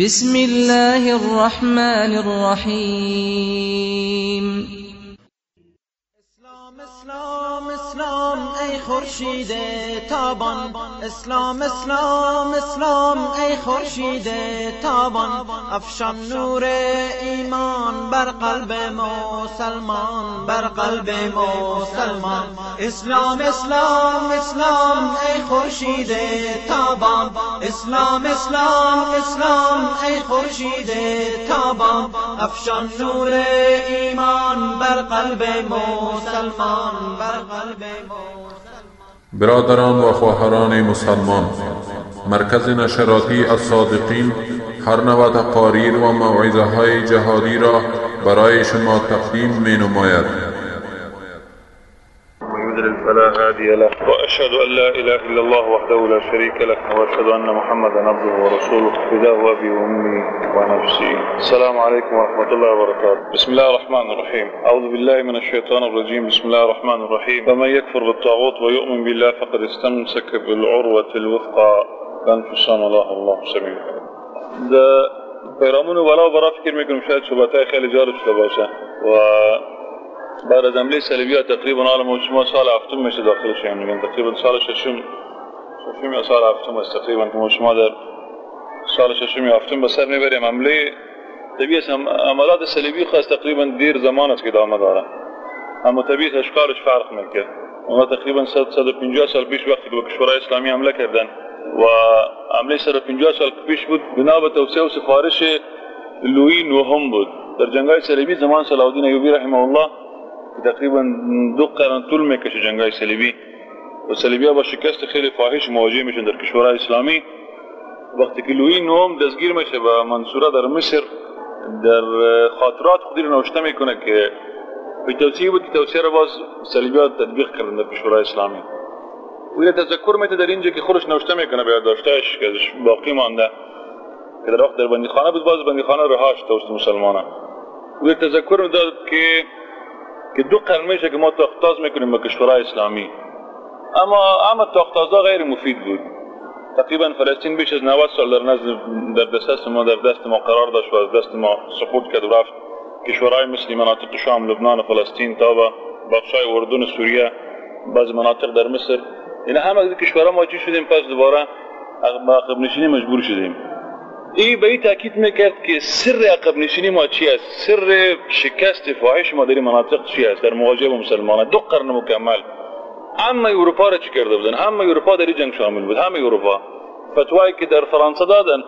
بسم الله الرحمن الرحیم اسلام اسلام اسلام. ای خورشید تابان. اسلام اسلام اسلام ای خورشید تابان. افشان نور ایمان بر قلب مسلمان بر قلب مسلمان. اسلام اسلام اسلام ای خورشید تابان. اسلام اسلام اسلام ای خورشید تابان. افشان نور ایمان بر قلب مسلمان بر قلب مسلمان. برادران و خواهران مسلمان مرکز نشراتی الصادقین هر نوع تقاریر و موعظه های جهادی را برای شما تقدیم می نماید يضلل فلا هادي له. وأشهد أن لا إله إلا الله وحده لا شريك له وأشهد أن محمدا عبده ورسوله فداه ابي وأمي ونفسي. السلام عليكم ورحمة الله وبركاته. بسم الله الرحمن الرحيم. أعوذ بالله من الشيطان الرجيم. بسم الله الرحمن الرحيم. فمن يكفر بالطاغوت ويؤمن بالله فقد استمسك بالعروة الوثقى. لا انفصام الله الله سميع. ده پیرامون ولا برا فکر میکنم شاید صحبتهای خیلی جالب شده باشه. و بعد از حمله صلیبی تقریبا حالا ما سال هفتم میشه داخل شیم میگن. تقریبا سال ششم ششم یا سال هفتم است تقریبا که ما شما در سال ششم یا هفتم به سر می‌بریم. حمله طبیعی عملات صلیبی خاص تقریبا دیر زمان است که ادامه داره. اما طبیعت اشکالش فرق می‌کنه اونا تقریبا 150 سال پیش وقتی به کشورهای اسلامی حمله کردن و حمله 150 سال پیش بود. بنا به توصیه و سفارش لویی نوهم بود. در جنگای صلیبی زمان صلاح الدین ایوبی رحمه الله تقریبا دو قرن طول میکشه جنگای صلیبی. و صلیبی با شکست خیلی فاحش مواجه میشن در کشورهای اسلامی. وقتی که لویی نوم دستگیر میشه و منصوره در مصر در خاطرات خودی رو نوشته میکنه که به توصیه بود که توصیه رو باز صلیبی تطبیق کردن در کشورهای اسلامی. و تذکر میته در اینجا که خودش نوشته میکنه به یادداشتش که باقی مانده که در وقت در بندیخانه بود باز بندیخانه رهاش توسط مسلمانان. و تذکر میداد که که دو قرن میشه که ما تاختاز می‌کنیم به کشورهای اسلامی. اما اما تاختازا غیر مفید بود. تقریبا فلسطین بیش از 90 سال در نزد در دست ما در دست ما قرار داشت و از دست ما سقوط کرد و رفت. کشورهای مثل مناطق شام لبنان و فلسطین تا به بخشای اردن سوریه بعض مناطق در مصر. این همه از کشورها ما چی شدیم؟ پس دوباره عقب نشینی مجبور شدیم. این به این تاکید می‌کرد که سر عقب نشینی ما چی است سر شکست فاحش ما در مناطق چی است در مواجهه با مسلمانان دو قرن مکمل همه اروپا را چی کرده بودن؟ همه اروپا در جنگ شامل بود. همه اروپا فتوایی که در فرانسه دادن.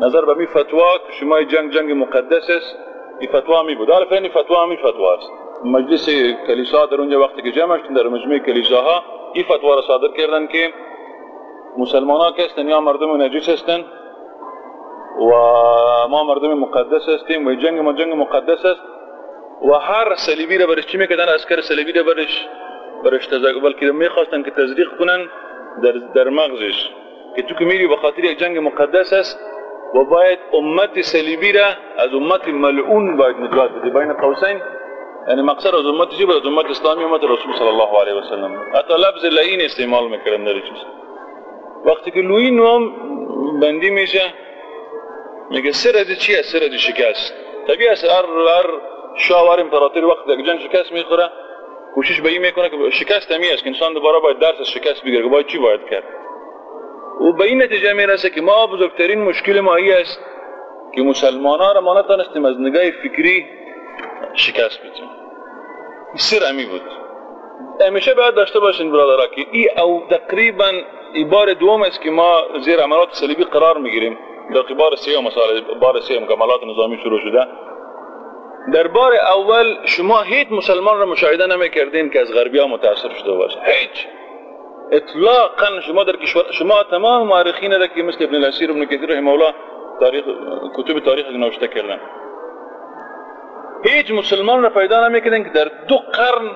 نظر به می فتوا شما جنگ جنگ مقدس است. این فتوا می بود. عارف این فتوا همی فتوا است. مجلس کلیسا در اونجا وقتی که جمع شدن در مجمع کلیساها این فتوا را صادر کردن که مسلمان ها که یا مردم نجیس هستن و ما مردم مقدس هستیم و جنگ ما جنگ مقدس است و هر صلیبی را برش چی می‌کردن اسکر صلیبی را برش برش تزاق بلکه می‌خواستن که تزریق کنن در در مغزش. که تو که میری به خاطر یک جنگ مقدس است و باید امت صلیبی را از امت ملعون باید نجات بده بین قوسین یعنی مقصد از امت چی از امت اسلامی امت رسول صلی الله علیه و سلم حتی لفظ لعین استعمال می‌کردن در چیز وقتی که لوی نوم بندی میشه میگه سر از چی است سر از شکست. طبیعی است هر هر شاه امپراتوری وقت در جنگ شکست می‌خوره کوشش به این می‌کنه که شکست همی است که انسان دوباره باید درس از شکست بگیره که باید چی باید کرد. و به این نتیجه می‌رسه که ما بزرگترین مشکل ما ای است که مسلمان ها را ما نتانستیم از نگاه فکری شکست بدیم. سر همی بود. همیشه باید داشته باشین برادرها که ای او تقریبا ای بار دوم است که ما زیر عملات صلیبی قرار می‌گیریم. در بار سیوم مثلا بار سیوم کمالات نظامی شروع شده. در بار اول شما هیچ مسلمان را مشاهده نمی‌کردین که از غربی ها متاثر شده باشه. هیچ. اطلاقا شما در کشور شما تمام مورخین را که مثل ابن الاسیر ابن کثیر رحمه الله تاریخ کتب تاریخ نوشته کردن. هیچ مسلمان را پیدا نمی‌کردین که در دو قرن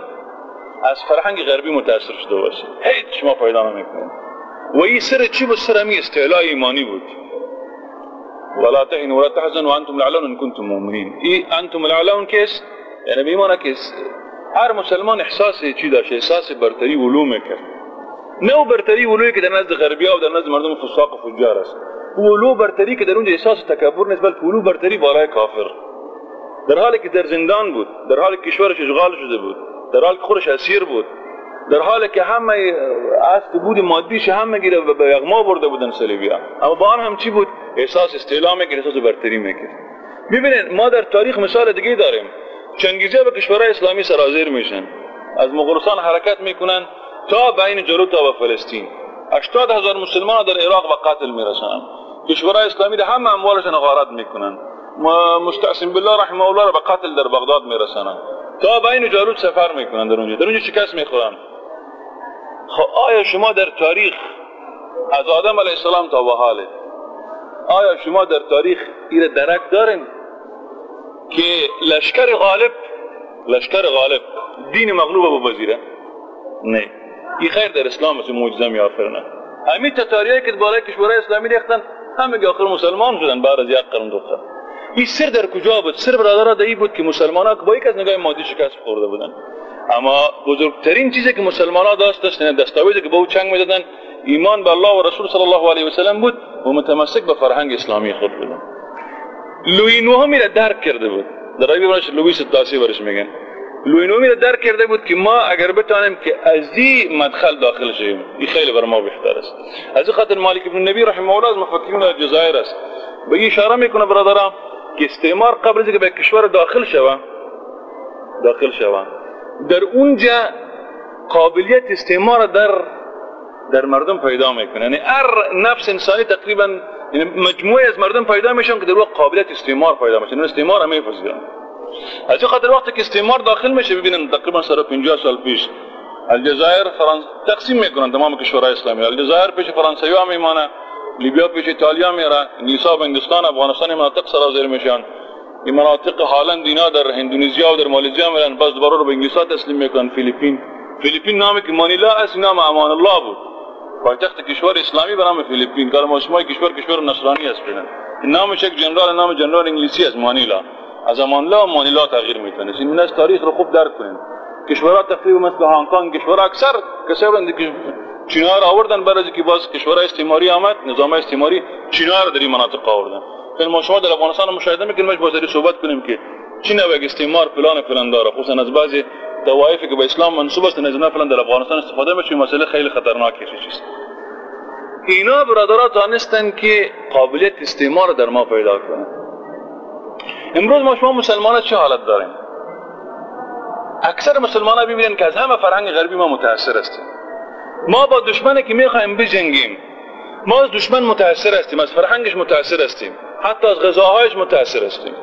از فرهنگ غربی متاثر شده باشه. هیچ. شما پیدا نمی‌کنین. و این سر چی بود؟ سر امی ایمانی بود. ولا تهنوا ولا تحزنوا وأنتم الأعلون إن کنتم مؤمنین ای أنتم الأعلون کس یعنی بیمانه که هر مسلمان احساس چی داشت احساس برتری علوم کرد نه برتری علومی که در نزد غربی ها و در نزد مردم فساق و فجار است. اولو برتری که در إحساس تکبر نیست بلکه اولو برتری بالای کافر. در حالی که در زندان بود در حالی که کشورش اشغال شده بود در حالی که خودش اسیر بود در حالی که همه است بود مادیش همه گیره به یغما برده بودن صلیبیا اما با آن هم چی بود؟ احساس استعلا می‌کرد احساس برتری می‌کرد ببینید ما در تاریخ مثال دیگه داریم. چنگیزی به کشورهای اسلامی سرازیر میشن. از مغولستان حرکت می‌کنن تا بین جلوت و فلسطین. 80 هزار مسلمان در عراق و قتل می‌رسن. کشورهای اسلامی ده همه اموالشون غارت می‌کنن. مستعصم بالله رحمه الله را به قتل در بغداد میرسنن تا بین جالوت سفر می‌کنن در اونجا. در اونجا شکست می‌خورن؟ خب آیا شما در تاریخ از آدم علیه السلام تا به حاله؟ آیا شما در تاریخ ایره درک دارین که لشکر غالب لشکر غالب دین مغلوب بپذیره نه. این خیر در اسلام مثل معجزه می آفرنه همین تتاریایی که بالای کشورهای اسلامی ریختن همه آخر مسلمان شدن بعد از یک قرن دوتر این سر در کجا بود؟ سر برادرها در بود که مسلمان ها با یک از نگاه مادی شکست خورده بودن. اما بزرگترین چیزی که مسلمان ها داشت داشت دستاویزی که با او چنگ می‌زدن ایمان به الله و رسول صلی الله علیه و سلم بود. و متمسک به فرهنگ اسلامی خود بودن لوی نوهمی درک کرده بود. در رای برش لوی ستاسی برش میگن لوی نوهمی درک کرده بود که ما اگر بتانیم که از این مدخل داخل شویم این خیلی بر ما بهتر است. از این خاطر مالک ابن نبی رحمه الله از مفکرین الجزایر است. به این اشاره می‌کنه برادران که استعمار قبل از به کشور داخل شوه داخل شوه. در اونجا قابلیت استعمار در در مردم پیدا می‌کنه. یعنی هر نفس انسانی تقریبا یعنی مجموعه از مردم پیدا میشن که در واقع قابلیت استعمار پیدا میشن یعنی استعمار همه پذیرن از خاطر وقتی که استعمار داخل میشه ببینن تقریبا سر 50 سال پیش الجزایر فرانس تقسیم می‌کنن تمام کشورهای اسلامی. الجزایر پیش فرانسوی ها میمانه لیبیا پیش ایتالیا میره نیسا هندوستان افغانستان مناطق سرازیر میشن. این مناطق حالا دینا در اندونزیا و در مالزیا میرن. باز دوباره رو به انگلیسا تسلیم می‌کنن. فیلیپین. فیلیپین نامی که مانیلا است نام امان الله بود. پایتخت کشور اسلامی به نام فیلیپین. کار ما شما کشور کشور نصرانی است این نامش یک جنرال نام جنرال انگلیسی است مانیلا. از امان الله مانیلا تغییر می‌کنه. این از تاریخ رو خوب درک کنین کشورها تقریبا مثل هنگ کنگ کشورها اکثر کسایی که چینا رو آوردن برای که باز کشورهای استعماری آمد نظام استعماری چینا رو در این مناطق آوردن. چون ما شما در افغانستان مشاهده می‌کنیم مش بازاری صحبت کنیم که چین و استعمار فلان فلان داره؟ خصوصا از بعضی طوایفی که به اسلام منسوب است از فلان در افغانستان استفاده میشه مسئله خیلی خطرناکی چیست اینا برادرها دانستن که قابلیت استعمار در ما پیدا کنن. امروز ما شما مسلمان چه حالت داریم؟ اکثر مسلمان ها ببینن که از همه فرهنگ غربی ما متاثر هستیم. ما با دشمنی که می‌خوایم بجنگیم ما از دشمن متاثر هستیم از فرهنگش متاثر هستیم حتی از غذاهایش متاثر هستیم.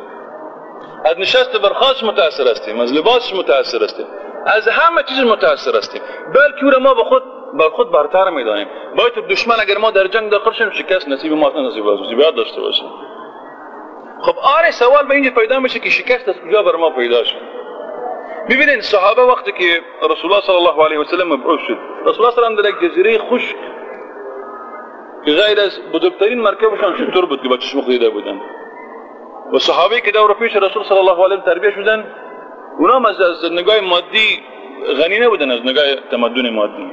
از نشست برخاست متاثر هستیم از لباسش متاثر هستیم از همه چیز متاثر هستیم. بلکه او ما به خود بر خود برتر می‌دانیم. باید دشمن اگر ما در جنگ داخل شیم شکست نصیب ما نصیب از یاد داشته باشیم. خب آره سوال به اینجا پیدا میشه که شکست از کجا بر ما پیدا شد؟ ببینید صحابه وقتی که رسول الله صلی الله علیه و سلم مبعوث شد رسول الله صلی در جزیره خشک که غیر از بزرگترین مرکبشان شطور بود که با چشم دیده بودن و صحابه که دور پیش رسول صلی الله علیه تربیت شدن اونام از, از نگاه مادی غنی نبودن از نگاه تمدن مادی.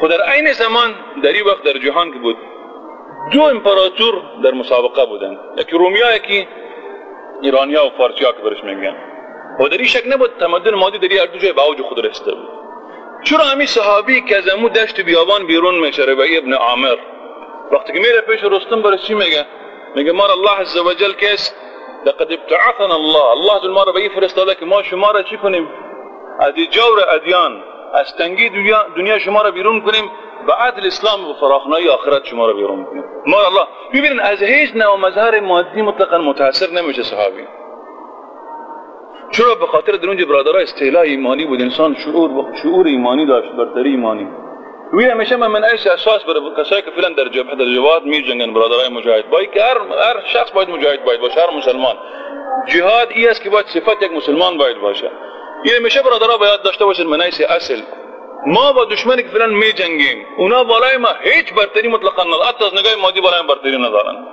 خود در عین زمان در این وقت در جهان که بود دو امپراتور در مسابقه بودن. یکی رومیا یکی ایرانیا و فارسیا که برش میگن. و در این شک نبود تمدن مادی در هر دو جای به اوج خود رسیده بود. چرا همین صحابی که از امو دشت بیابان بیرون میشه ربعی ابن عامر؟ وقتی که میره پیش رستم برش چی میگه؟ میگه مار الله عز کس لقد ابتعثنا الله. الله ما رو به فرستاده که ما شما را چی کنیم؟ از جور ادیان از تنگی دنیا, دنیا شما را بیرون کنیم و عدل اسلام و فراخنایی آخرت شما را بیرون کنیم. ما الله ببینید از هیچ نوع مظهر مادی مطلقا متاثر نمیشه صحابی. چرا؟ به خاطر در اونجا برادرها استعلاء ایمانی بود. انسان شعور شعور ایمانی داشت برتری ایمانی. وی همیشه من ایش أساس برای کسایی که فعلا در جبهه در جواد می جنگن برادرای مجاهد. باید که هر هر شخص باید مجاهد باید باشه هر مسلمان. جهاد ای است که باید صفت یک مسلمان باید باشه این همیشه برادرها باید داشته باشن من ایش أصل. ما با دشمنی که فعلا می جنگیم اونا بالای ما هیچ برتری مطلقا ندارن حتی از نگاه مادی بالای برتری ندارن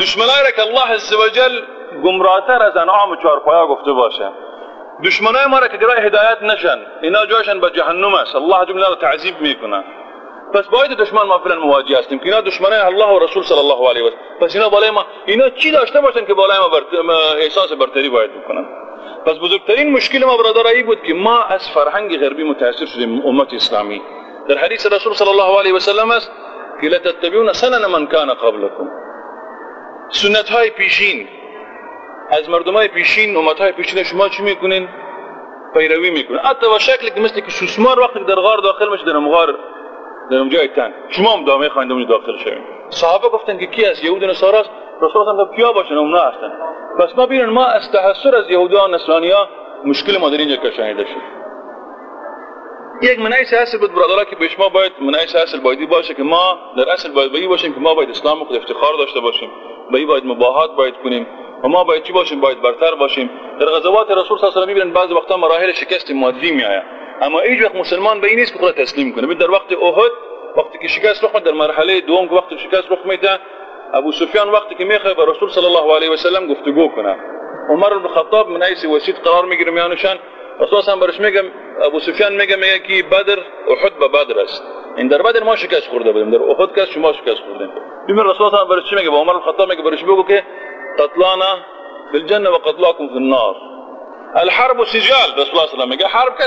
دشمنایی را که الله عزوجل گمراهتر از انعام و چهارپایا گفته باشه. دشمنای ما را که جرای هدایت نشن اینا جایشن به جهنم است. الله جمله را تعذیب میکنه. پس باید دشمن ما فعلا مواجه هستیم که اینا دشمنای الله و رسول صلی الله علیه و پس اینا بالای ما اینا چی داشته باشن که بالای ما برت... احساس برتری باید بکنن؟ پس بزرگترین مشکل ما برادرایی بود که ما از فرهنگ غربی متاثر شدیم امت اسلامی. در حدیث رسول صلی الله علیه و سلم است که لتتبعون سنن من کان قبلکم. سنت های پیشین از مردم های پیشین امت های پیشین شما چی می‌کنین؟ پیروی می‌کنین. حتی و شکلی که مثل که سوسمار وقتی در غار داخل میشه در مغار در اونجای تن شما هم دامه خواهید اونجا داخل شوید صحابه گفتن که کی است یهود و است؟ رسول الله گفت کیا باشن؟ اونا هستن. پس ما ببینن ما از تحسر از یهودا و مشکل ما در اینجا کشانیده شد. یک منعیس اصل بود که پیش ما باید منعیس اصل بایدی باشه که ما در اصل باید بایی باشیم که ما باید اسلام خود افتخار داشته باشیم. بایی باید مباهات باید کنیم. و ما باید چی باشیم؟ باید برتر باشیم. در غزوات رسول صلی الله علیه و ببینن بعضی وقتا مراحل شکست مادی میآید. اما هیچ وقت مسلمان به این نیست که تسلیم کنه. در وقت احد وقتی که شکست رخ در مرحله دوم که وقتی شکست رخ میده ابو سفیان وقتی که می‌خواد با رسول صلی الله علیه و سلم گفتگو کنه. عمر بن خطاب من ایسی وسیط قرار می‌گیره میانشان. رسول هم برش میگه ابو سفیان میگه میگه که بدر احد به بدر است. این در بدر ما شکست خورده بودیم در احد که شما شکست خوردین ببین رسول هم برش میگه؟ با عمر بن خطاب میگه برش بگو که قتلانا في الجنه وقتلاكم في النار. الحرب سجال رسول الله الله میگه حرب که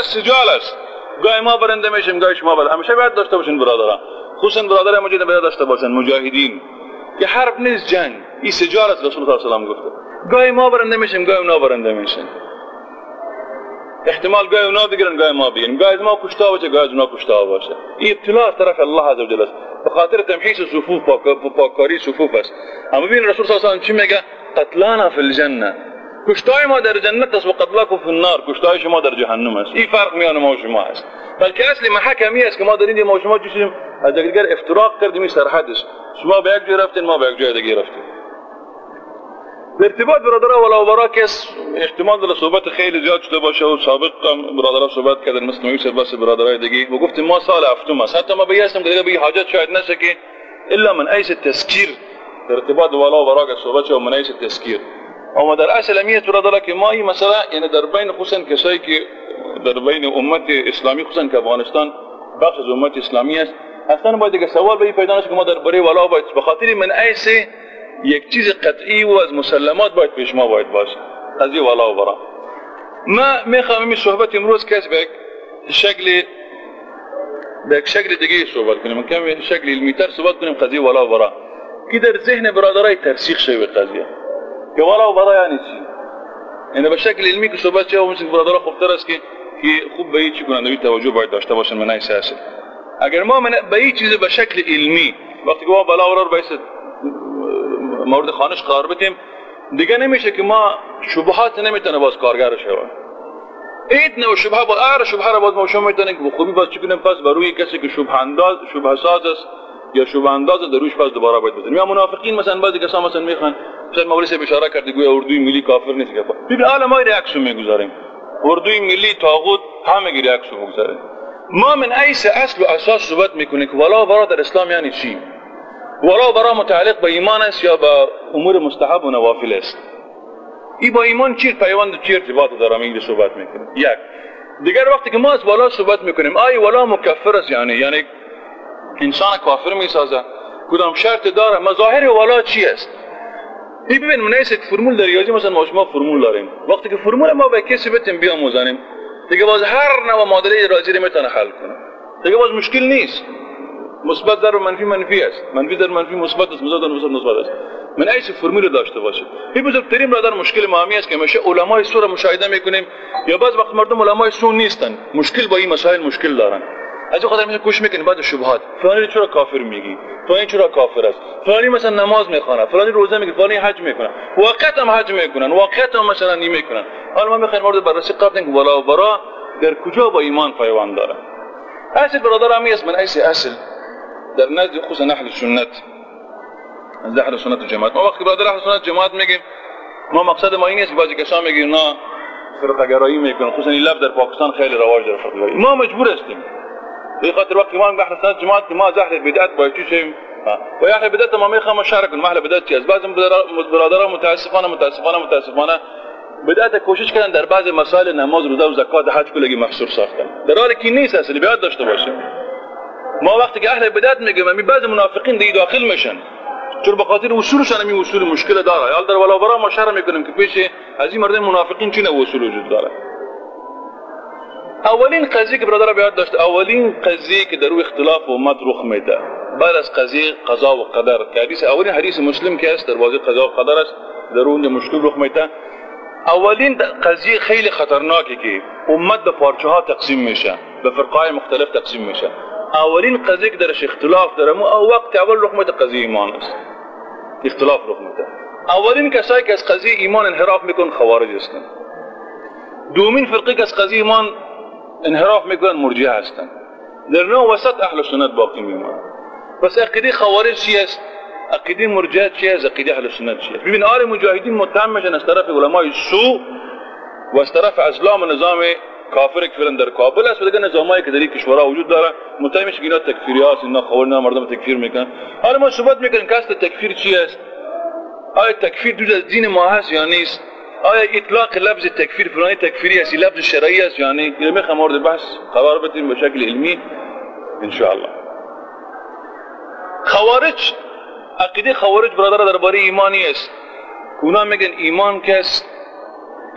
گاهی ما برنده میشیم گاهی شما برنده همیشه باید داشته باشین برادران. خصوصا برادران مجید باید داشته باشن مجاهدین. که حرب نیست جنگ. این سجال است رسول الله صلی الله علیه و گفته. گاهی ما برنده میشیم گاهی اونا برنده احتمال قايم ما بيقرن قايم ما بين قايز ما كشتا وجه قايز ما كشتا وجه ابتلاء طرف الله عز وجل بخاطر تمحيص الصفوف وباكاري صفوف بس اما بين الرسول صلى الله عليه وسلم شو ميقى قتلانا في الجنة. كشتاي ما در جنة تس وقتلاكم في النار. كشتاي شو ما در جهنم هست اي فرق ميانه ما شو ما هست بلکه اصل محکه می است که ما در این ما شما جوشیم از دیگر افتراق کردیم سرحدش شما به یک جای رفتین ما به یک جای دیگه ارتباط برادرها ولا برا که احتمال صحبت خیلی زیاد شده باشه و سابق برادرها صحبت کردن مثل یوسف بس برادرای دیگه. و گفتیم ما سال هفتم است. حتی ما بیاستم که دیگه به حاجت شاید نشه که الا من ایس تذکیر در ارتباط ولا و برا که صحبت شد من ایس تذکیر. اما در اصل امیت برادرها که ما این مثلا یعنی در بین خصوصا کسایی که در بین امت اسلامی خصوصا که افغانستان بخش از امت اسلامی است أصلا باید دیگه سوال به پیدا نشه که ما در بره ولا باید به خاطر من ایس یک چیز قطعی و از مسلمات باید پیش ما باید باشه. قضیه ولا و برا. ما می‌خوام این صحبت امروز کس به شکل به شکل دیگه صحبت کنیم. کم شکل علمیتر صحبت کنیم قضیه ولا و برا. که در ذهن برادرای ترسیخ شوی قضیه. که ولا و برا یعنی چی؟ یعنی به شکل علمی که صحبت و مثل برادرها خوبتر است که که خوب به چی کنند و توجه باید داشته باشن من اگر ما من به این چیز به شکل علمی وقتی که ما بلا ورار باید مورد خانش قرار بدیم. دیگه نمیشه که ما شبهات نمی‌تونه باز کارگر شود این نوع شبهه با ار شبهه را باز ما شما می‌تونه که خوبی باز چی کنیم؟ پس بر روی کسی که شبه انداز شبهه ساز است یا شبهه انداز در روش پس دوباره باید بزنیم یا منافقین مثلا بعضی کسا مثلا می‌خوان مثلا مولوی سے اشاره کرده گویا اردوی ملی کافر نیست. که ببین حالا ما reaction می‌گذاریم. اردوی ملی طاغوت همه reaction می‌گذاریم ما من حیث اصل و اساس صحبت می‌کنیم که ولا برا در اسلام یعنی چی؟ ولا برا متعلق به ایمان است یا به امور مستحب و نوافل است ای با ایمان چی پیوند چی ارتباط داره میگه صحبت می‌کنیم یک دیگر وقتی که ما از ولا صحبت می‌کنیم آیا ولا مکفر است یعنی یعنی انسان کافر می‌سازه کدام شرط داره مظاهر ولا چی است ای ببین منیس یک فرمول در ریاضی مثلا ما شما فرمول داریم وقتی که فرمول ما به کسی بتیم بیاموزانیم دیگه باز هر نوع معادله ریاضی رو می‌تونه حل کنه دیگه باز مشکل نیست مثبت در منفی منفی است. منفی در منفی مثبت است مثبت در مثبت مثبت است. من ایش فرمول داشته باشه این بزرگترین برادر مشکل ما است که همیشه علمای سو را مشاهده می‌کنیم یا بعض وقت مردم علمای سو نیستن. مشکل با این مسائل مشکل دارن. از خاطر میشه کوش می‌کنیم بعد شبهات. فلانی چرا کافر میگی؟ فلانی چرا کافر است؟ فلانی مثلا نماز می‌خوانه فلانی روزه می‌گیره فلانی حج می‌کنه واقعا هم حج می‌کنن. واقعا هم مثلا نی می‌کنن. حالا ما می‌خوایم مورد بررسی قبل اینکه و برا در کجا با ایمان پیوند داره اصل برادر همی من ایس اصل در نزد خصوصا اهل سنت. از اهل سنت جماعت. ما وقتی برادر اهل سنت جماعت میگیم ما مقصد ما این است که بعضی کسان میگن نه فرقه گرایی می‌کنن خصوصا این لب در پاکستان خیلی رواج داره فرقه گرایی ما مجبور هستیم. به خاطر وقتی ما اهل سنت جماعت ما از اهل بدعت باید چی شیم؟ و اهل بدعت ما می‌خوام شرک کنیم. اهل بدعت از بعضی برادران متاسفانه متاسفانه متاسفانه بدعت کوشش کردن در بعض مسائل نماز روزه و زکات حج کلگی محصور ساختن. در حالی که نیست اصلی. بیاد داشته باشیم. ما وقتی که اهل بدعت میگم می بعض منافقین دیگه داخل میشن. چون به خاطر اصولشان می اصول مشکل داره؟ حال در ولا برا ما شرح میکنیم که پیش از این مردم منافقین چه اصول وجود داره؟ اولین قضیه که برادر بیاد داشت اولین قضیه که در او اختلاف امت رخ میده. بعد از قضیه قضا و قدر. که حدیث اولین حدیث مسلم که است در بازی قضا و قدر است در اون مشکل رخ میده. اولین قضیه خیلی خطرناکه که امت به پارچه ها تقسیم میشه به فرقای مختلف تقسیم میشه اولین قضیه که درش اختلاف داره او وقت اول میده قضیه ایمان است. اختلاف میده. اولین کسایی که از قضیه ایمان انحراف میکن خوارج هستن. دومین فرقه که از قضیه ایمان انحراف می‌کنن مرجعه هستن. در نوع وسط اهل سنت باقی میمونن بس عقیده خوارج چی است؟ عقیده مرجعه چی است؟ عقیده اهل سنت چی است؟ ببین آل مجاهدین متهم میشن از طرف علمای سو و از طرف اسلام و نظام کافر که فعلا در کابل است و دیگه که در این کشورها وجود داره متهم میشه که تکفیری هست اینا خوارج نه مردم تکفیر می‌کنن. حالا ما ثبات می‌کنیم که اصل تکفیر چی است آیا تکفیر جز از دین ما هست یا نیست؟ آیا اطلاق لفظ تکفیر فلانی تکفیری است لفظ شرعی است یا نه؟ اینو می‌خوام مورد بحث قرار بدیم به شکل علمی ان شاء الله خوارج عقیده خوارج برادر درباره ایمانی است. اونا میگن ایمان کس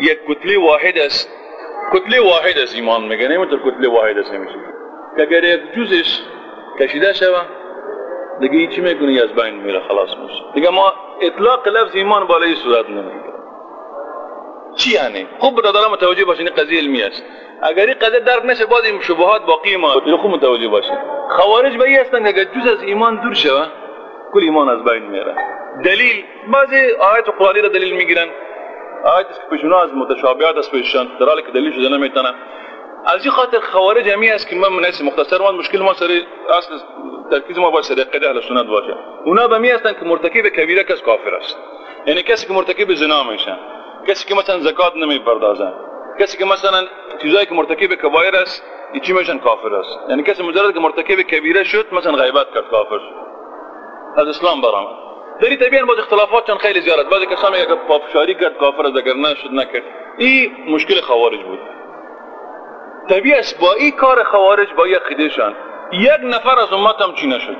یک کتله واحد است. کتله واحد است ایمان میگن نمی‌تونه کتله واحد است نمیشه اگر یک جزش کشیده شوه دیگه چی می‌کنه از بین میره خلاص میشه. دیگه ما اطلاق لفظ ایمان بالای صورت نمی‌گیره. چی یعنی؟ خوب برادران متوجه باشین قضیه علمی است. اگر این قضیه درک نشه باز این شبهات باقی ما. خوب متوجه باشین. خوارج به این هستن اگر جز از ایمان دور شوه کل ایمان از بین میره. دلیل بعضی آیت قرآنی را دلیل می‌گیرن. آیت که پیشونا از متشابهات است پیششان. در حالی که دلیل شده نمی‌تونه از این خاطر خوارج همی است که من منیس مختصر من مشکل ما سر اصل ترکیز ما باید سر قده اهل سنت باشه. اونا به می هستن که مرتکب کبیره کس کافر است. یعنی کسی که مرتکب زنا میشن کسی که مثلا زکات نمی‌پردازن کسی که مثلا چیزایی که مرتکب کبایر است چی میشن؟ کافر است. یعنی کسی مجرد که مرتکب کبیره شد مثلا غیبت کرد کافر شد. از اسلام برآمد. در این طبیعا باز اختلافات چون خیلی زیاد بعضی کسان میگه پافشاری کرد کافر است اگر نشد نکرد. این مشکل خوارج بود. طبیعی است با این کار خوارج با عقیدهشان یک نفر از امت هم چی نشد؟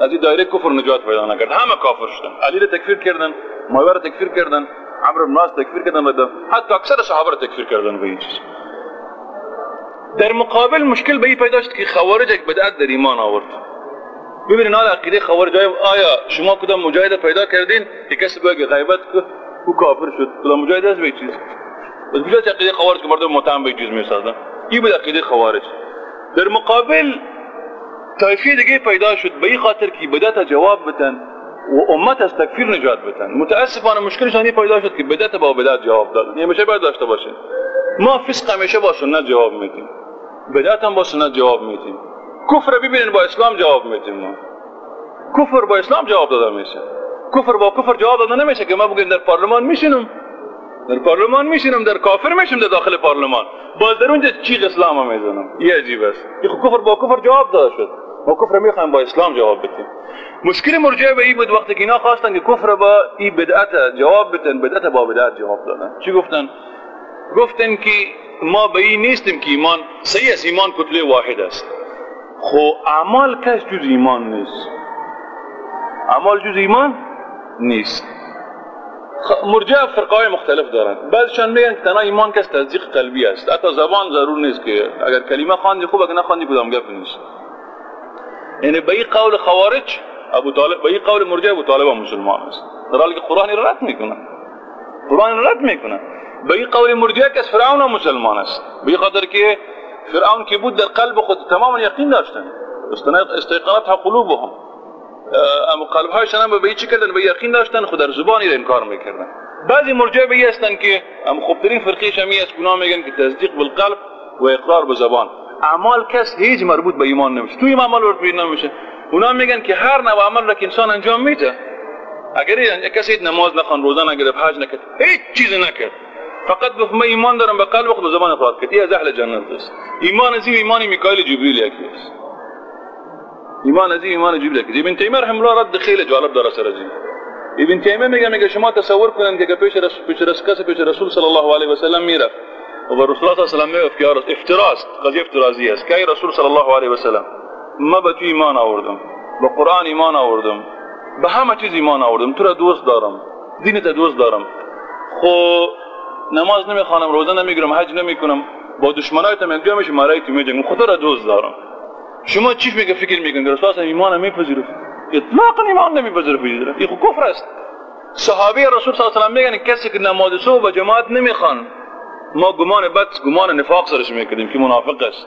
از این دایره کفر نجات پیدا نکرد. همه کافر شدن. علی را تکفیر کردن معاویه را تکفیر کردن عمرو بن تکفیر کردن و حتی اکثر صحابه را تکفیر کردن به چیز. در مقابل مشکل به این پیدا شد که خوارج یک بدعت در ایمان آورد. ببینید حال عقیده خوارج آیا شما کدام مجاهد پیدا کردین؟ که کسی بگه غیبت او کافر شد. کدام مجاهد است؟ به چیز. بس بجای عقیده خوارج که مردم متهم به چیز می‌سازن. این بود عقیده خوارج در مقابل طایفه دیگه پیدا شد. به این خاطر که بدعت جواب بدن و امت از تکفیر نجات بدن. متاسفانه مشکلشان پیدا شد که بدعت با بدعت جواب دادن این همیشه باید داشته باشه ما فسق همیشه با سنت جواب میدیم. بدعت هم با سنت جواب میدیم. کفر ببینید با اسلام جواب میدیم ما. کفر با اسلام جواب داده میشه. کفر با کفر جواب داده نمیشه که ما بگیم در پارلمان میشینم. در پارلمان میشینم در کافر میشم در داخل پارلمان. باز در اونجا چیغ اسلام می‌زنم. یه عجیب است. کفر با کفر جواب داده شد. ما کفر می‌خوایم با اسلام جواب بدیم. مشکل مرجعه به این بود وقتی که اینا خواستن که کفر با این بدعت جواب بدن بدعت با بدعت جواب دادن. چی گفتن؟ گفتن که ما به این نیستیم که ایمان صحیح است ایمان کتله واحد است. خو اعمال کس جز ایمان نیست. اعمال جز ایمان نیست. مرجع فرقای مختلف دارن. بعضشان میگن که تنها ایمان کس تصدیق قلبی است. حتی زبان ضرور نیست که اگر کلمه خواندی خوب اگر نخواندی کدام گپ نیست. یعنی به این قول خوارج ابو طالب به این قول مرجع ابو طالب مسلمان است. در حالی که قرآن رد می‌کنه. قرآن رد می‌کنه. به این قول مرجع کس فرعون مسلمان است. به خاطر که فرعون که بود در قلب خود تماما یقین داشتن. استيقنتها قلوبهم. اما قلب هایشان هم به چی کردن به یقین داشتن خود در زبانی را انکار می‌کردن. بعضی مرجع به هستن که هم خوبترین فرقه شمی است گناه میگن که تصدیق بالقلب و اقرار به زبان. اعمال کس هیچ مربوط به ایمان نمیشه. توی اعمال مربوط نمیشه. اونا میگن که هر نوع عمل را که انسان انجام میده اگر کسی نماز نخوان روزه نگرفت حج نکرد هیچ چیزی نکرد. فقط من ایمان دارم به قلب خود به زبان اقرار کرد از أهل جنت است. ایمان از ایمان میکائیل جبریل یکی است. ایمان از ایمان جبریل یکی ابن تیمیه رحمه الله رد خیلی جالب داره سر از ابن تیمیه میگه میگه شما تصور کنید که پیش رسول پیش رسول پیش رسول صلی الله علیه و سلم میره و رسول الله صلی الله علیه و سلم افتراست. قضیه افترازی است. که رسول صلی الله علیه و سلم من به تو ایمان آوردم. به قرآن ایمان آوردم. به همه چیز ایمان آوردم. تو را دوست دارم. دینت دوست دارم. خو نماز نمی‌خوانم روزه نمی‌گیرم حج نمی‌کنم. با دشمنایتم یک جا میشه مرای تو میجنگم خدا را دوست دارم. شما چی میگه؟ فکر می‌کنید؟ رسول الله ایمان میپذیره. اطلاقا ایمان نمیپذیره این خو کفر است. صحابه رسول صلی الله علیه و میگن کسی که نماز صبح به جماعت نمی‌خوان. ما گمان بد گمان نفاق سرش می‌کردیم که منافق است.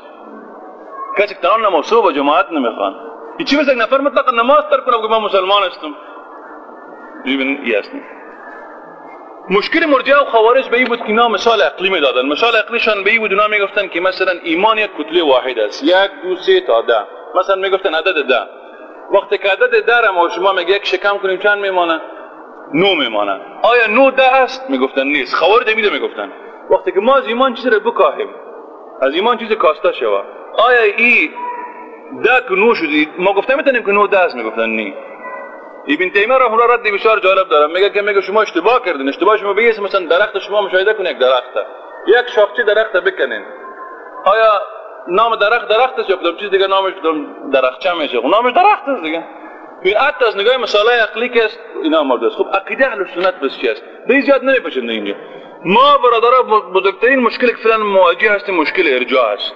کسی که تنها نماز صبح به جماعت نمی‌خوان. چی بس نفر مطلق نماز ترک کنه من مسلمان هستم. ببین یاسنی مشکل مرجع و خوارج به این بود که مثال عقلی می‌دادن. مثال عقلیشان به این بود اونا می‌گفتن که مثلا ایمان یک کتله واحد است. یک دو سه تا ده. مثلا می‌گفتن عدد ده. وقتی که عدد ده را ما شما میگه یک شکم کنیم چند میمانه؟ نو میمانه. آیا نو ده است؟ می‌گفتن نیست. خوارج میده می‌گفتن. وقتی که ما از ایمان چیزی را بکاهیم از ایمان چیز کاسته شوه. آیا ای ده که نو شدی ما گفتم می‌تونیم که نو ده است؟ می‌گفتن نی. ابن تیمیه رحمه الله رد بسیار جالب دارم میگه که میگه شما اشتباه کردین. اشتباه شما بگید مثلا درخت شما مشاهده کنید یک درخت یک شاخچه درخت بکنین. آیا نام درخت درخت است یا کدام چیز دیگه؟ نامش کدام درختچه میشه؟ خب نامش درخت است دیگه. این حتی از نگاه مسائل عقلی که است اینا مورد است. خب عقیده اهل سنت بس چی است. به زیاد نمیپسنده اینجا. ما برادرها بزرگترین مشکل فعلا مواجه هستیم مشکل ارجاع است.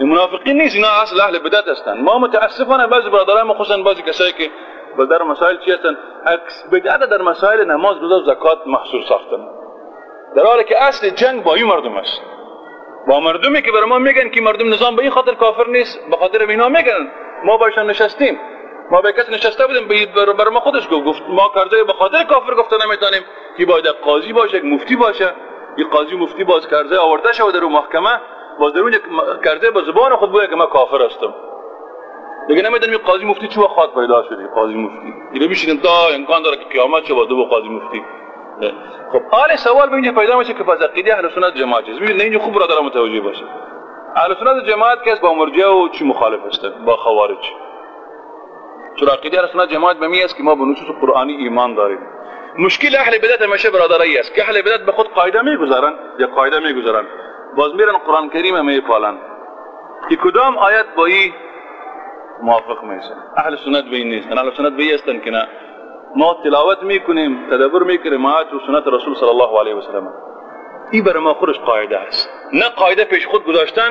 منافقین نیست اینا اصل اهل بدعت هستند ما متاسفانه بعضی برادران خصوصا بعضی کسایی که در مسائل چی هستن بدعت در مسائل نماز روزه و زکات محصول ساختن. در حالی که اصل جنگ با این مردم است. با مردمی که بر ما میگن که مردم نظام به این خاطر کافر نیست به خاطر اینا میگن. ما باشن نشستیم. ما به کسی نشسته بودیم بر, ما خودش گفت. ما کرده به خاطر کافر گفته نمی‌تونیم که باید قاضی باشه مفتی باشه. یه قاضی مفتی باز کرده آورده شده در محکمه. باز در اونجا کرده با زبان خود بگه که من کافر هستم. دیگه نمی‌دونم این قاضی مفتی چه خواد پیدا شده قاضی مفتی. دیگه میشینیم تا امکان داره که قیامت چه با دو قاضی مفتی. خب حال سوال به اینجا پیدا میشه که پس عقیده اهل سنت جماعت چیز ببین اینجا خوب برادر متوجه باشه. اهل سنت جماعت که با مرجع و چی مخالف هستن با خوارج. چرا عقیده اهل سنت جماعت به می است که ما به نصوص قرآنی ایمان داریم. مشکل اهل بدعت همیشه برادرایی است که اهل بدعت به خود قاعده می‌گذارن یا قاعده می‌گذارن. باز میرن قرآن کریم میپالن که کدام آیت با این موافق میشه. اهل سنت به این نیستن. اهل سنت به هستن که ما تلاوت می‌کنیم تدبر می‌کنیم آیات و سنت رسول صلی الله علیه و سلم. این برای ما خودش قاعده است. نه قاعده پیش خود گذاشتن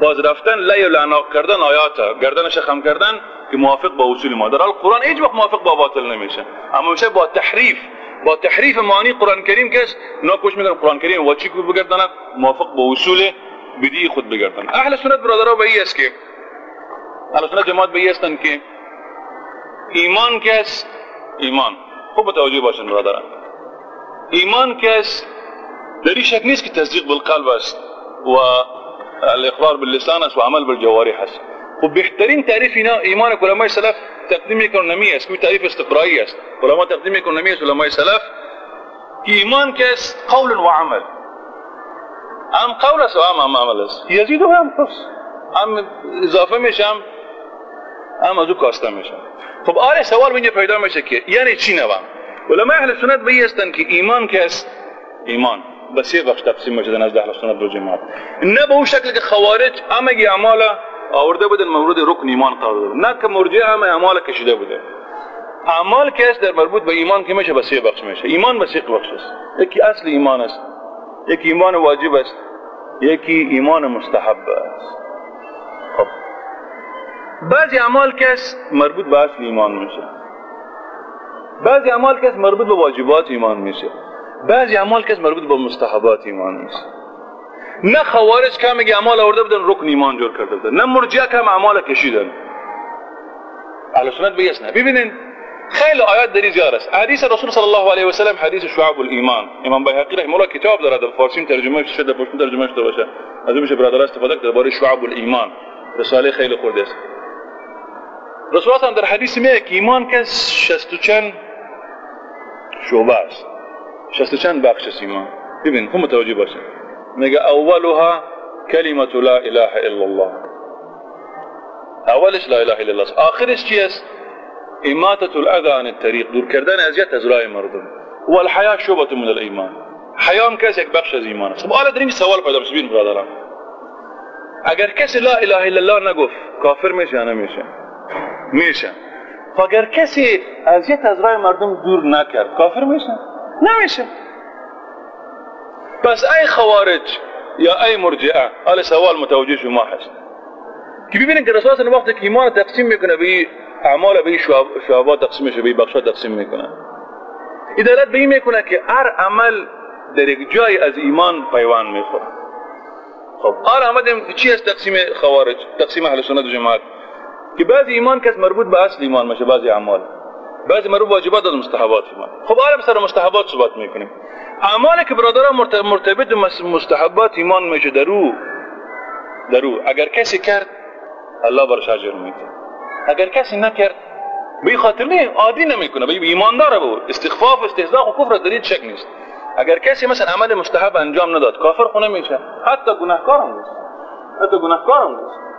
باز رفتن لی و کردن آیات گردنش خم کردن که موافق با اصول ما. در قرآن هیچ وقت موافق با باطل نمیشه. اما میشه با تحریف. با تحریف معانی قرآن کریم که است. اونا کوش می‌کنن قرآن کریم و چی بگردن موافق با اصول بدی خود بگردن. اهل سنت برادرها به است که أهل سنت جماعت به هستن که ایمان که است ایمان خوب توجه باشن برادران ایمان که است در این شک نیست که تصدیق بالقلب است و الاقرار باللسان است و عمل بالجوارح است خب بهترین تعریف اینا ایمان علماء سلف تقدیم میکنن همی است که تعریف استقرایی است علماء تقدیم میکنن همی است علماء سلف که ایمان که است قول و عمل هم قول است و هم عمل است یزید و ینقص هم اضافه میشه هم از کاسته میشم. خب آره سوال اینجا پیدا میشه که یعنی چی نوام؟ علماء اهل سنت به که ایمان که است ایمان. بس یه بخش تقسیم میشه نزد اهل سنت دو جماعت. نه به اون شکل که خوارج همه اعمال آورده بودن مورد رکن ایمان قرار دادن. نه که مرجع همه اعمال کشیده بوده. اعمال که است در مربوط به ایمان که میشه بس بخش میشه. ایمان بس یک بخش است. یکی اصل ایمان است. یکی ایمان واجب است. یکی ایمان مستحب است. بعضی اعمال کس مربوط به اصل ایمان میشه. بعضی اعمال کس مربوط به واجبات ایمان میشه. بعضی اعمال کس مربوط به مستحبات ایمان میشه. نه خوارج که میگه اعمال آورده بودن رکن ایمان جور کرده بودن. نه مرجع که اعمال کشیدن. اهل سنت بیسنه ببینین خیلی آیات در زیاد است حدیث رسول صلی الله علیه و سلم حدیث شعب الایمان. امام بیهقی رحمه الله کتاب داره در فارسی ترجمه شده پشتون ترجمه شده باشه. از اون میشه برادر استفاده کرد درباره شعب الایمان. رساله خیلی خورده است. رسول در حدیث میگه که ایمان که شست و چند شعبه است شست و چند بخش است ایمان ببین هم متوجه باشه میگه اولها کلمه لا اله الا الله اولش لا اله الا الله آخرش چی است اماتة الاذى عن الطريق دور کردن اذیت از راه مردم و الحیا شعبه من الايمان حیا هم کس یک بخش از ایمان است خب حالا در این سوال پیدا میشه برادران اگر کسی لا اله الا الله نگفت کافر میشه یا نمیشه میشه. اگر کسی اذیت از راه مردم دور نکرد. کافر میشه؟ نمیشه. پس ای خوارج یا ای مرجعه حال سوال متوجه شما هست. که ببینید که رسول وقتی که ایمان تقسیم می‌کنه به اعمال به شعبات تقسیم میشه به بخشات تقسیم می‌کنه. ادالت به این می‌کنه که هر عمل در یک جای از ایمان پیوند می‌خوره. خب حالا آمدیم چی است تقسیم خوارج تقسیم اهل سنت و جماعت؟ که بعضی ایمان کس مربوط به اصل ایمان میشه بعضی اعمال. بعضی مربوط به واجبات و مستحبات ایمان. خب حالا سر مستحبات صحبت می‌کنیم. اعمالی که برادران مرتبط به مستحبات ایمان میشه درو درو اگر کسی کرد الله برش اجر میده. اگر کسی نکرد به خاطر نه عادی نمی‌کنه به ایماندار بود استخفاف استهزاء و کفر در شک نیست. اگر کسی مثلا عمل مستحب انجام نداد کافر خونه میشه. حتی گناهکار هم نیست. حتی گناهکار هم نیست.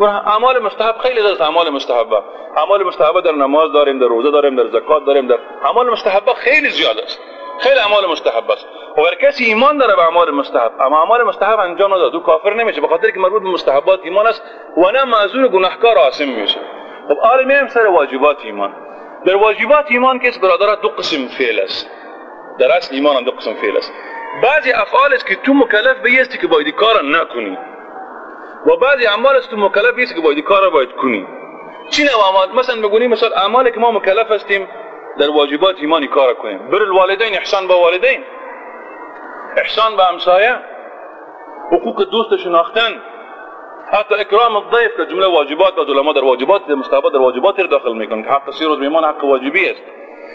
اعمال مستحب خیلی از اعمال مستحبه. اعمال مستحبه در نماز داریم در روزه داریم در زکات داریم در اعمال مستحبه خیلی زیاد است. خیلی اعمال مستحب است. و اگر کسی ایمان داره به اعمال مستحب اما اعمال مستحب انجام نداد او کافر نمیشه به خاطر که مربوط به مستحبات ایمان است و نه معذور گناهکار عاصم میشه. خب حالا میایم سر واجبات ایمان. در واجبات ایمان که برادرها دو قسم فعل است. در اصل ایمان هم دو قسم فعل است. بعضی افعال است که تو مکلف بیستی که باید کار نکنی. و بعضی اعمال است تو مکلف بیستی که باید کار باید کنی. چی نوع اعمال مثلا بگونیم مثلا اعمالی که ما مکلف هستیم در واجبات ایمانی کار کنیم. بر الوالدین احسان به والدین. احسان به همسایه. حقوق دوست شناختن. حتی اکرام الضیف که جمله واجبات و علما در واجبات مستحبات در واجبات رو داخل میکنن که حق سیر و ایمان حق واجبی است.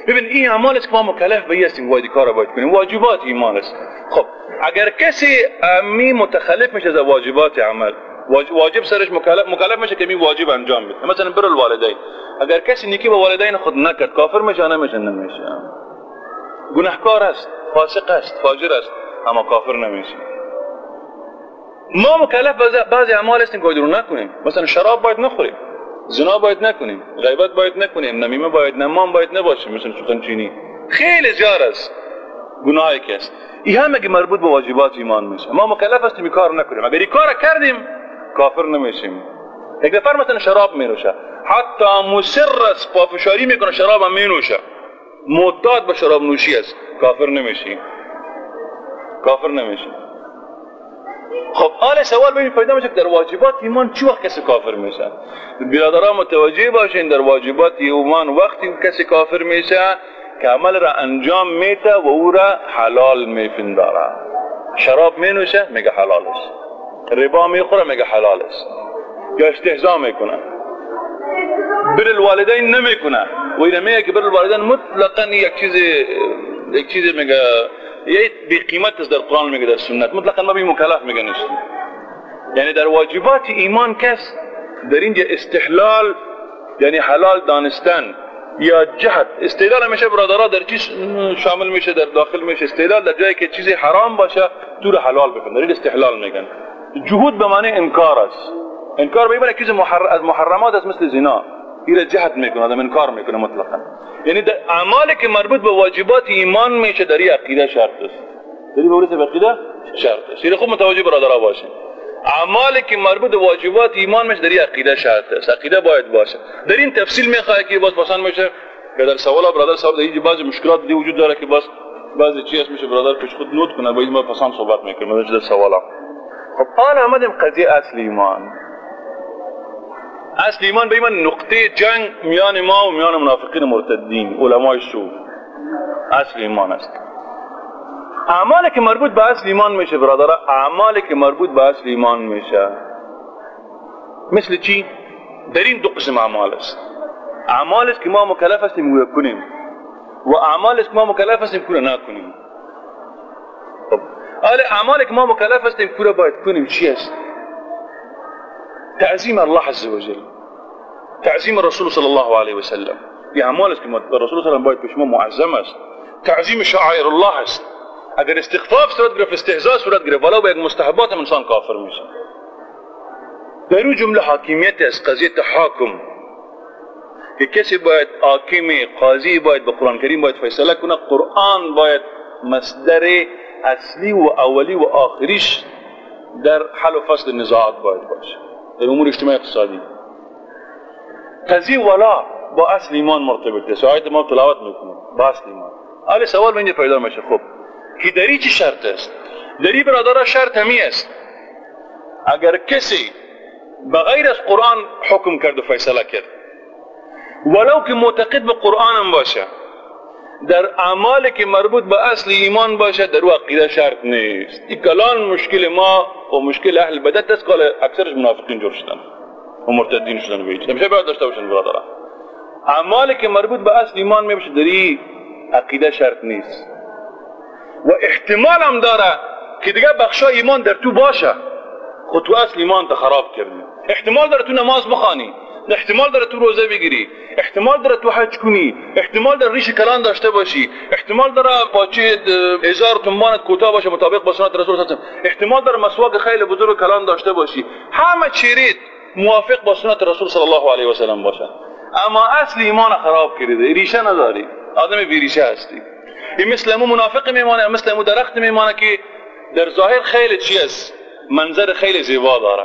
ببین این اعمال است که ما مکلف به هستیم باید کار باید کنیم. واجبات ایمان است. خب اگر کسی می متخلف میشه از واجبات عمل واجب سرش مکلف مکلف میشه که می واجب انجام بده. مثلا بر الوالدین. اگر کسی نیکی به والدین خود نکرد کافر میشه نمیشه؟ نمیشه. گناهکار است فاسق است فاجر است اما کافر نمیشه. ما مکلف بعضی اعمال هستیم که رو نکنیم. مثلا شراب باید نخوریم زنا باید نکنیم غیبت باید نکنیم نمیمه باید نمام باید نباشیم مثل سخن چینی. خیلی زیاد است. گناهی که است. این هم اگه مربوط به واجبات ایمان میشه. ما مکلف هستیم کار نکنیم. اگر این کار کردیم کافر نمیشیم. یک نفر مثلا شراب مینوشه. حتی مصر است پافشاری می‌کنه شراب هم مینوشه. معتاد به شراب نوشی است. کافر نمیشی کافر نمیشی خب حال سوال ببین پیدا میشه در واجبات ایمان چی وقت کسی کافر میشه؟ برادران متوجه باشین در واجبات ایمان وقتی کسی کافر میشه که عمل را انجام میته و او را حلال میپنداره. شراب مینوشه میگه حلال است ربا میخوره میگه حلال است؟ یا استهزا میکنه بر الوالدین نمیکنه. و این میگه که بر الوالدین مطلقا یک چیز یک چیز میگه یه بی قیمت است در قرآن میگه در سنت. مطلقا ما بی مکلف میگه نیست. یعنی در واجبات ایمان کس در اینجا استحلال یعنی حلال دانستن یا جهت استدلال همیشه برادرها در چیز شامل میشه؟ در داخل میشه. استدلال در جایی که چیزی حرام باشه تو رو حلال بکن. در این استحلال میگن. جهود به معنی انکار است. انکار به چیز محر... از محرمات است مثل زنا. این جهت می‌کنه آدم انکار می‌کنه مطلقا. یعنی اعمالی که مربوط به واجبات ایمان میشه در این عقیده شرط است. در این عقیده شرط است. این خوب متوجه برادرها باشین. اعمالی که مربوط به واجبات ایمان میشه در این عقیده شرط است. عقیده باید باشه. در این تفصیل می‌خواد که باز پسند میشه. که در سوال برادر صاحب در بعضی مشکلات دی وجود داره که باز بعضی چیز میشه برادر پیش خود نوت کنه. باید ما پسند صحبت می‌کنیم. در سوالا خب آن آمدیم قضیه اصل ایمان. اصل ایمان به ایمان نقطه جنگ میان ما و میان منافقین مرتدین علمای سو اصل ایمان است. اعمالی که مربوط به اصل ایمان میشه برادر اعمالی که مربوط به اصل ایمان میشه. مثل چی؟ در این دو قسم اعمال است. اعمال است که ما مکلف هستیم کنیم. و اعمال است که ما مکلف هستیم کور نکنیم. خب حالا اعمالی که ما مکلف هستیم کور باید کنیم. چی است؟ تعظیم الله عز وجل تعظیم رسول صلی الله علیه و سلم. این اعمال است که رسول صلی الله باید پیش ما معظم است. تعظیم شعائر الله است. اگر استخفاف صورت گرفت استهزاء صورت گرفت ولو به یک مستحبات هم انسان کافر میشه در اون جمله حاکمیت است قضیه تحاکم. که کسی باید حاکم قاضی باید به قرآن کریم باید فیصله کنه قرآن باید مصدر اصلی و اولی و آخریش در حل و فصل نزاعات باید باشه. در امور اجتماعی اقتصادی. قضیه ولا با اصل ایمان مرتبطه سو آیت ما تلاوت می‌کنیم با اصل ایمان. سوال من پیدا میشه. خب که دری چی شرط است؟ دری برادر شرط همی است. اگر کسی بغیر از قرآن حکم کرد و فیصله کرد ولو که معتقد به قرآن باشه در اعمالی که مربوط به اصل ایمان باشه در او عقیده شرط نیست. این کلان مشکل ما و مشکل اهل بدت است که اکثرش منافقین جور شدن و مرتدین شدن به هیچ. همیشه باید داشته باشن برادران. اعمالی که مربوط به اصل ایمان می باشه در این عقیده شرط نیست. و احتمال هم داره که دیگه بخشای ایمان در تو باشه. خود تو اصل ایمان تا خراب کردی. احتمال داره تو نماز بخوانی. احتمال داره تو روزه بگیری. احتمال داره تو حج کنی. احتمال داره ریش کلان داشته باشی. احتمال داره پاچه هزار تومانت کوتاه باشه مطابق با سنت رسول صلی احتمال داره مسواک خیلی بزرگ کلان داشته باشی. همه چیرید موافق با سنت رسول صلی الله علیه و سلم باشه. اما اصل ایمان خراب کردی ریشه نداری. آدم بی ریشه هستی. این مثل امو منافق میمانه مثل امو درخت میمانه که در ظاهر خیلی چی است؟ منظر خیلی زیبا داره.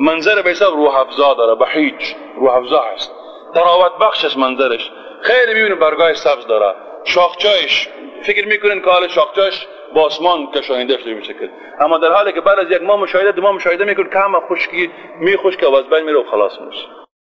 منظر به حساب روح افزا داره به هیچ. روح افزا هست. تراوت بخش است منظرش. خیلی می‌بینه برگاه سبز داره. شاخچایش فکر می‌کنین که حال شاخچایش با آسمان کشانیده شده میشه که. اما در حالی که بعد از یک ماه مشاهده دو ماه مشاهده می‌کنه که همه خشکی میخوش که از بین میره و خلاص میشه.